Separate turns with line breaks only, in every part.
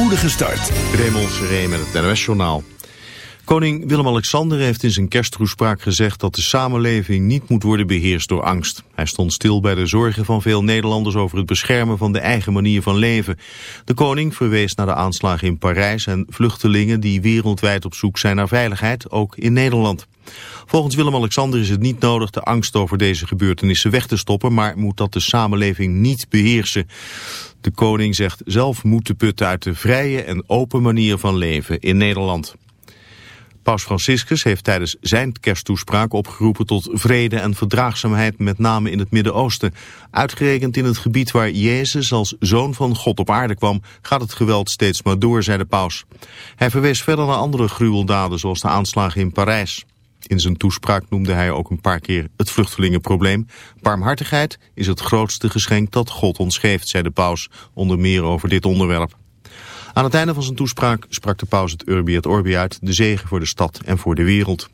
spoedige start.
Raymond Seré met het NOS-journaal. Koning Willem-Alexander heeft in zijn kersttoespraak gezegd dat de samenleving niet moet worden beheerst door angst. Hij stond stil bij de zorgen van veel Nederlanders over het beschermen van de eigen manier van leven. De koning verwees naar de aanslagen in Parijs en vluchtelingen die wereldwijd op zoek zijn naar veiligheid, ook in Nederland. Volgens Willem-Alexander is het niet nodig de angst over deze gebeurtenissen weg te stoppen, maar moet dat de samenleving niet beheersen. De koning zegt zelf moeten putten uit de vrije en open manier van leven in Nederland. Paus Franciscus heeft tijdens zijn kersttoespraak opgeroepen tot vrede en verdraagzaamheid met name in het Midden-Oosten. Uitgerekend in het gebied waar Jezus als zoon van God op aarde kwam, gaat het geweld steeds maar door, zei de paus. Hij verwees verder naar andere gruweldaden zoals de aanslagen in Parijs. In zijn toespraak noemde hij ook een paar keer het vluchtelingenprobleem. Barmhartigheid is het grootste geschenk dat God ons geeft, zei de paus, onder meer over dit onderwerp. Aan het einde van zijn toespraak sprak de paus het Urbi et Orbi uit, de zegen voor de stad en voor de wereld.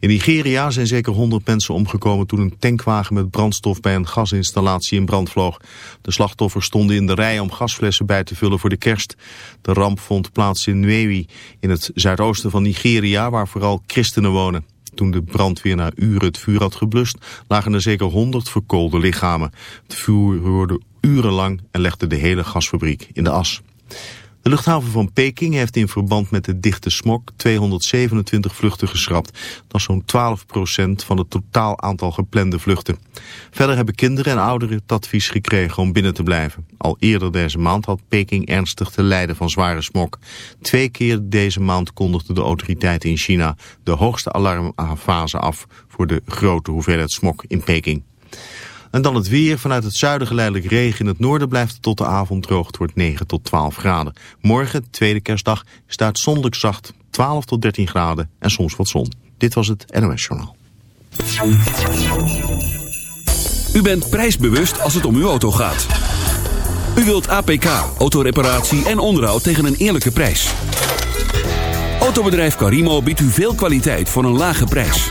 In Nigeria zijn zeker 100 mensen omgekomen toen een tankwagen met brandstof bij een gasinstallatie in brand vloog. De slachtoffers stonden in de rij om gasflessen bij te vullen voor de kerst. De ramp vond plaats in Nwewi, in het zuidoosten van Nigeria, waar vooral christenen wonen. Toen de brandweer na uren het vuur had geblust, lagen er zeker 100 verkoolde lichamen. Het vuur roerde urenlang en legde de hele gasfabriek in de as. De luchthaven van Peking heeft in verband met de dichte smok 227 vluchten geschrapt. Dat is zo'n 12% van het totaal aantal geplande vluchten. Verder hebben kinderen en ouderen het advies gekregen om binnen te blijven. Al eerder deze maand had Peking ernstig te lijden van zware smok. Twee keer deze maand kondigden de autoriteiten in China de hoogste alarmfase af voor de grote hoeveelheid smok in Peking. En dan het weer. Vanuit het zuiden geleidelijk regen. In het noorden blijft het tot de avond droog. Het wordt 9 tot 12 graden. Morgen, tweede kerstdag, staat zondag zacht 12 tot 13 graden en soms wat zon. Dit was het NOS Journaal.
U bent prijsbewust als het om uw auto gaat. U wilt APK, autoreparatie en onderhoud tegen een eerlijke prijs. Autobedrijf Carimo biedt u veel kwaliteit voor een lage prijs.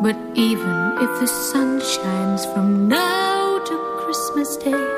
But even if the sun shines from now to Christmas Day,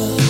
love.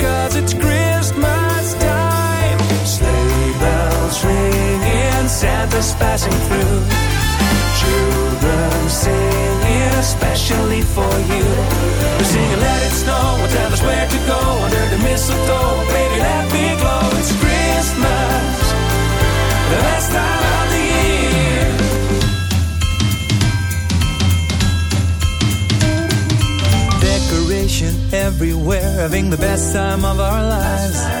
just passing through. Children singing especially for you. We're singing Let It Snow, we'll tell us where to go under the mistletoe. Baby, let me glow. It's Christmas, the last time of the year.
Decoration everywhere, having the best time of our lives.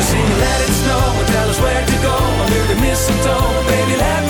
Sing, let it snow, and tell us where to go under the mistletoe. Baby, let me